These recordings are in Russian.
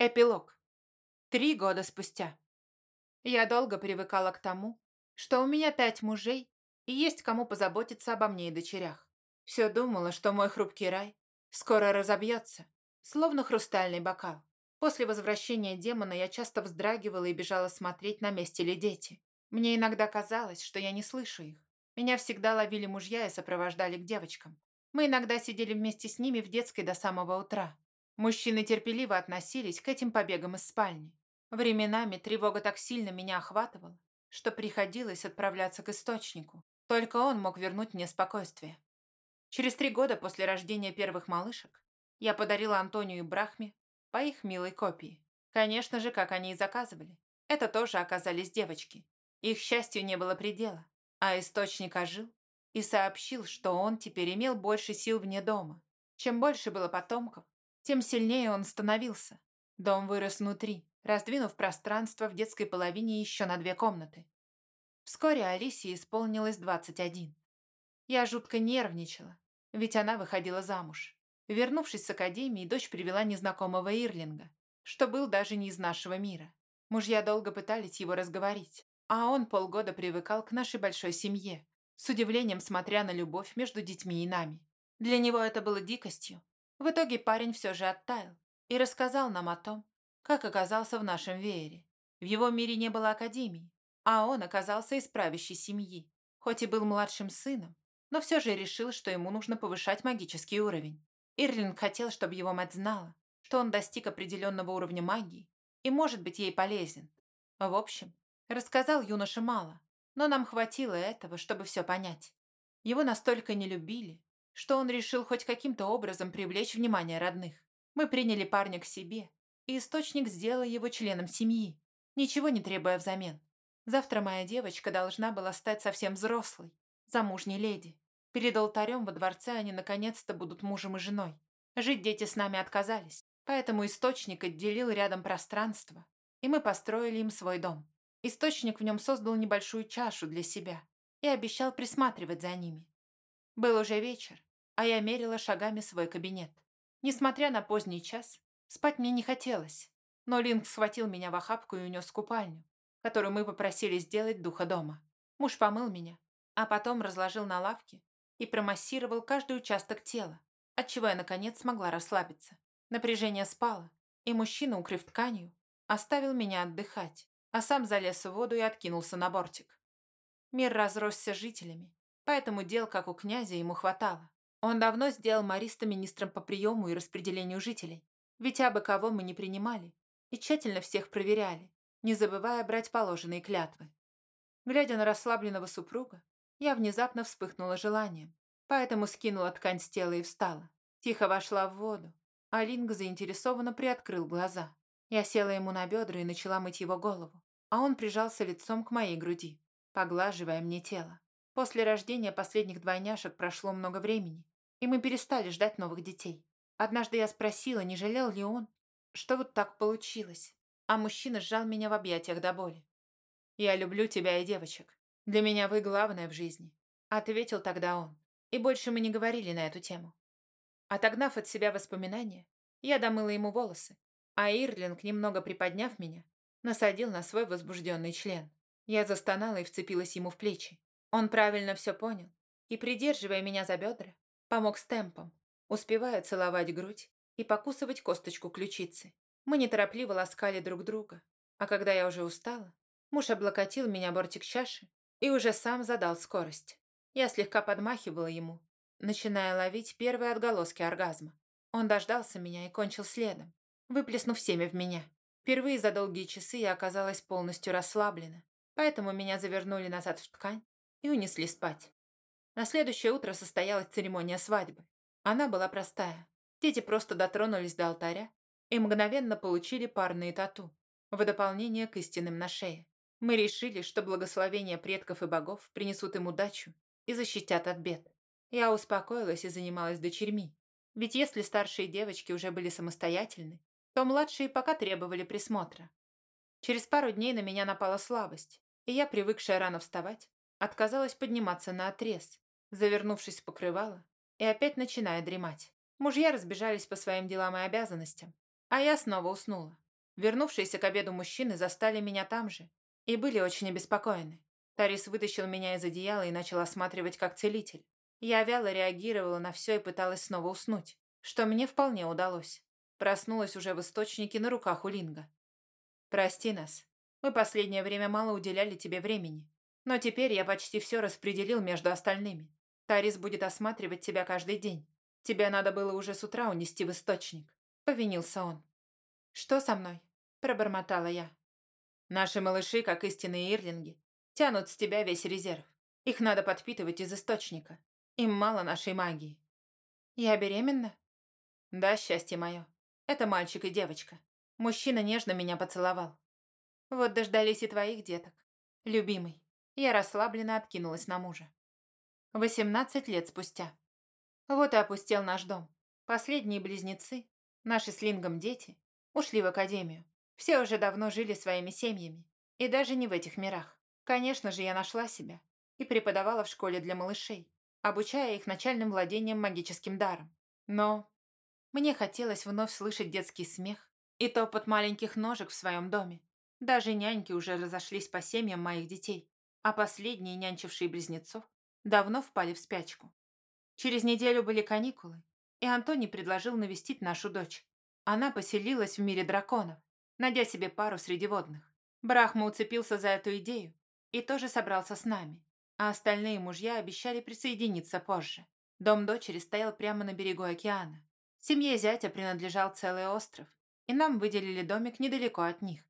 Эпилог. Три года спустя. Я долго привыкала к тому, что у меня пять мужей и есть кому позаботиться обо мне и дочерях. Все думала, что мой хрупкий рай скоро разобьется, словно хрустальный бокал. После возвращения демона я часто вздрагивала и бежала смотреть, на месте ли дети. Мне иногда казалось, что я не слышу их. Меня всегда ловили мужья и сопровождали к девочкам. Мы иногда сидели вместе с ними в детской до самого утра. Мужчины терпеливо относились к этим побегам из спальни. Временами тревога так сильно меня охватывала, что приходилось отправляться к источнику. Только он мог вернуть мне спокойствие. Через три года после рождения первых малышек я подарила Антонию и Брахме по их милой копии. Конечно же, как они и заказывали. Это тоже оказались девочки. Их счастью не было предела. А источник ожил и сообщил, что он теперь имел больше сил вне дома. Чем больше было потомков, тем сильнее он становился. Дом вырос внутри, раздвинув пространство в детской половине еще на две комнаты. Вскоре Алисе исполнилось 21. Я жутко нервничала, ведь она выходила замуж. Вернувшись с академии, дочь привела незнакомого Ирлинга, что был даже не из нашего мира. Мужья долго пытались его разговорить, а он полгода привыкал к нашей большой семье, с удивлением смотря на любовь между детьми и нами. Для него это было дикостью, в итоге парень все же оттаял и рассказал нам о том, как оказался в нашем веере. В его мире не было академии, а он оказался из правящей семьи. Хоть и был младшим сыном, но все же решил, что ему нужно повышать магический уровень. Ирлинг хотел, чтобы его мать знала, что он достиг определенного уровня магии и может быть ей полезен. В общем, рассказал юноше мало, но нам хватило этого, чтобы все понять. Его настолько не любили, что он решил хоть каким-то образом привлечь внимание родных. Мы приняли парня к себе, и источник сделал его членом семьи, ничего не требуя взамен. Завтра моя девочка должна была стать совсем взрослой, замужней леди. Перед алтарем во дворце они наконец-то будут мужем и женой. Жить дети с нами отказались, поэтому источник отделил рядом пространство, и мы построили им свой дом. Источник в нем создал небольшую чашу для себя и обещал присматривать за ними. Был уже вечер, а я мерила шагами свой кабинет. Несмотря на поздний час, спать мне не хотелось, но Линк схватил меня в охапку и унес в купальню, которую мы попросили сделать духа дома. Муж помыл меня, а потом разложил на лавке и промассировал каждый участок тела, отчего я, наконец, смогла расслабиться. Напряжение спало, и мужчина, укрыв тканью, оставил меня отдыхать, а сам залез в воду и откинулся на бортик. Мир разросся жителями, поэтому дел, как у князя, ему хватало. Он давно сделал Мариста министром по приему и распределению жителей. Ведь абы кого мы не принимали и тщательно всех проверяли, не забывая брать положенные клятвы. Глядя на расслабленного супруга, я внезапно вспыхнула желанием, поэтому скинула ткань с тела и встала. Тихо вошла в воду, а Линг заинтересованно приоткрыл глаза. Я села ему на бедра и начала мыть его голову, а он прижался лицом к моей груди, поглаживая мне тело. После рождения последних двойняшек прошло много времени, и мы перестали ждать новых детей. Однажды я спросила, не жалел ли он, что вот так получилось, а мужчина сжал меня в объятиях до боли. «Я люблю тебя и девочек. Для меня вы главное в жизни», — ответил тогда он, и больше мы не говорили на эту тему. Отогнав от себя воспоминания, я домыла ему волосы, а Ирлинг, немного приподняв меня, насадил на свой возбужденный член. Я застонала и вцепилась ему в плечи. Он правильно все понял и, придерживая меня за бедра, помог с темпом, успевая целовать грудь и покусывать косточку ключицы. Мы неторопливо ласкали друг друга, а когда я уже устала, муж облокотил меня бортик чаши и уже сам задал скорость. Я слегка подмахивала ему, начиная ловить первые отголоски оргазма. Он дождался меня и кончил следом, выплеснув семя в меня. Впервые за долгие часы я оказалась полностью расслаблена, поэтому меня завернули назад в ткань и унесли спать. На следующее утро состоялась церемония свадьбы. Она была простая. Дети просто дотронулись до алтаря и мгновенно получили парные тату, в дополнение к истинным на шее. Мы решили, что благословения предков и богов принесут им удачу и защитят от бед. Я успокоилась и занималась дочерьми. Ведь если старшие девочки уже были самостоятельны, то младшие пока требовали присмотра. Через пару дней на меня напала слабость, и я, привыкшая рано вставать, Отказалась подниматься на отрез, завернувшись в покрывало и опять начиная дремать. Мужья разбежались по своим делам и обязанностям, а я снова уснула. Вернувшиеся к обеду мужчины застали меня там же и были очень обеспокоены. Тарис вытащил меня из одеяла и начал осматривать как целитель. Я вяло реагировала на все и пыталась снова уснуть, что мне вполне удалось. Проснулась уже в источнике на руках у Линга. «Прости нас. Мы последнее время мало уделяли тебе времени. Но теперь я почти все распределил между остальными. Тарис будет осматривать тебя каждый день. Тебя надо было уже с утра унести в источник», — повинился он. «Что со мной?» — пробормотала я. «Наши малыши, как истинные ирлинги, тянут с тебя весь резерв. Их надо подпитывать из источника. Им мало нашей магии». «Я беременна?» «Да, счастье мое. Это мальчик и девочка. Мужчина нежно меня поцеловал. Вот дождались и твоих деток. Любимый. Я расслабленно откинулась на мужа. Восемнадцать лет спустя. Вот и опустел наш дом. Последние близнецы, наши с Лингом дети, ушли в академию. Все уже давно жили своими семьями. И даже не в этих мирах. Конечно же, я нашла себя и преподавала в школе для малышей, обучая их начальным владением магическим даром. Но мне хотелось вновь слышать детский смех и топот маленьких ножек в своем доме. Даже няньки уже разошлись по семьям моих детей, а последние, нянчившие близнецов, давно впали в спячку. Через неделю были каникулы, и Антоний предложил навестить нашу дочь. Она поселилась в мире драконов, найдя себе пару среди водных. Брахма уцепился за эту идею и тоже собрался с нами, а остальные мужья обещали присоединиться позже. Дом дочери стоял прямо на берегу океана. Семье зятя принадлежал целый остров, и нам выделили домик недалеко от них.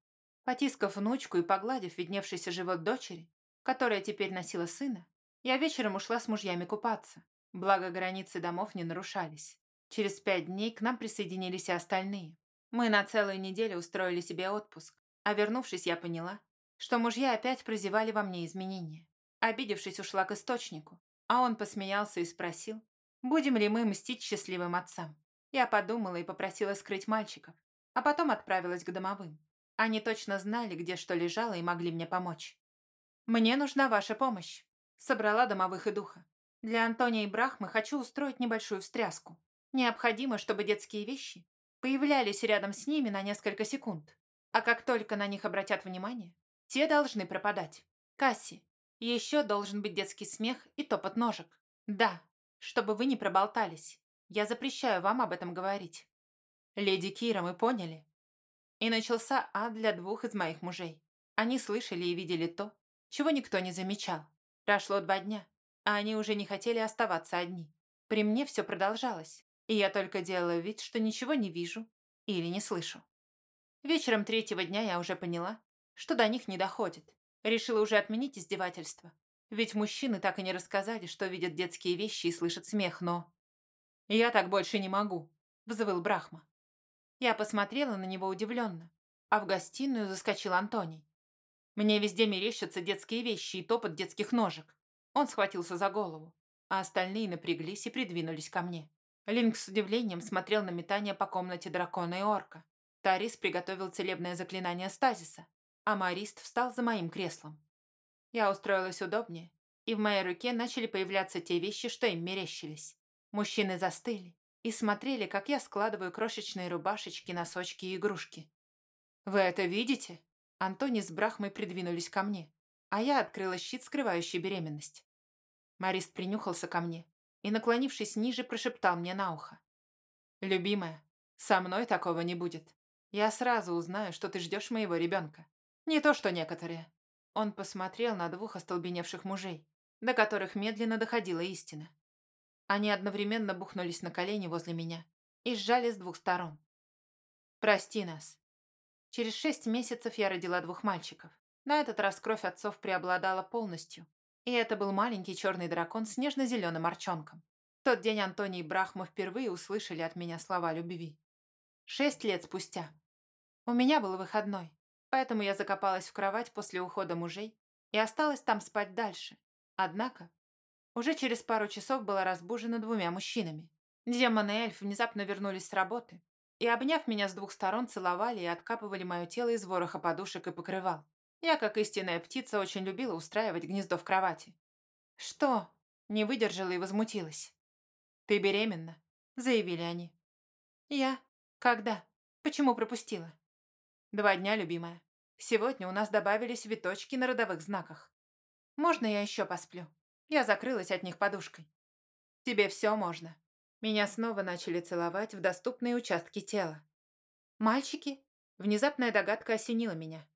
Потискав внучку и погладив видневшийся живот дочери, которая теперь носила сына, я вечером ушла с мужьями купаться, благо границы домов не нарушались. Через пять дней к нам присоединились и остальные. Мы на целую неделю устроили себе отпуск, а вернувшись, я поняла, что мужья опять прозевали во мне изменения. Обидевшись, ушла к источнику, а он посмеялся и спросил, будем ли мы мстить счастливым отцам. Я подумала и попросила скрыть мальчиков, а потом отправилась к домовым. Они точно знали, где что лежало и могли мне помочь. «Мне нужна ваша помощь», — собрала домовых и духа. «Для Антония и Брахмы хочу устроить небольшую встряску. Необходимо, чтобы детские вещи появлялись рядом с ними на несколько секунд. А как только на них обратят внимание, те должны пропадать. Касси, еще должен быть детский смех и топот ножек. Да, чтобы вы не проболтались. Я запрещаю вам об этом говорить. Леди Кира, мы поняли. И начался ад для двух из моих мужей. Они слышали и видели то, чего никто не замечал. Прошло два дня, а они уже не хотели оставаться одни. При мне все продолжалось, и я только делала вид, что ничего не вижу или не слышу. Вечером третьего дня я уже поняла, что до них не доходит. Решила уже отменить издевательство. Ведь мужчины так и не рассказали, что видят детские вещи и слышат смех, но... «Я так больше не могу», — взвыл Брахма. Я посмотрела на него удивленно, а в гостиную заскочил Антоний. Мне везде мерещатся детские вещи и топот детских ножек. Он схватился за голову, а остальные напряглись и придвинулись ко мне. Линк с удивлением смотрел на метание по комнате дракона и орка. Тарис приготовил целебное заклинание стазиса, а Марист встал за моим креслом. Я устроилась удобнее, и в моей руке начали появляться те вещи, что им мерещились. Мужчины застыли и смотрели, как я складываю крошечные рубашечки, носочки и игрушки. «Вы это видите?» Антони с Брахмой придвинулись ко мне, а я открыла щит, скрывающий беременность. Марист принюхался ко мне и, наклонившись ниже, прошептал мне на ухо. «Любимая, со мной такого не будет. Я сразу узнаю, что ты ждешь моего ребенка. Не то, что некоторые». Он посмотрел на двух остолбеневших мужей, до которых медленно доходила истина. Они одновременно бухнулись на колени возле меня и сжали с двух сторон. «Прости нас». Через шесть месяцев я родила двух мальчиков. На этот раз кровь отцов преобладала полностью, и это был маленький черный дракон с нежно-зеленым орчонком. В тот день Антоний и Брахма впервые услышали от меня слова любви. Шесть лет спустя. У меня был выходной, поэтому я закопалась в кровать после ухода мужей и осталась там спать дальше. Однако уже через пару часов была разбужена двумя мужчинами. Демон и эльф внезапно вернулись с работы и, обняв меня с двух сторон, целовали и откапывали мое тело из вороха подушек и покрывал. Я, как истинная птица, очень любила устраивать гнездо в кровати. «Что?» – не выдержала и возмутилась. «Ты беременна», – заявили они. «Я? Когда? Почему пропустила?» Два дня, любимая. Сегодня у нас добавились виточки на родовых знаках. Можно я еще посплю? Я закрылась от них подушкой. Тебе все можно. Меня снова начали целовать в доступные участки тела. «Мальчики?» Внезапная догадка осенила меня.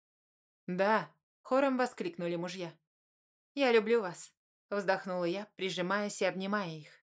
«Да», — хором воскликнули мужья. «Я люблю вас», — вздохнула я, прижимаясь и обнимая их.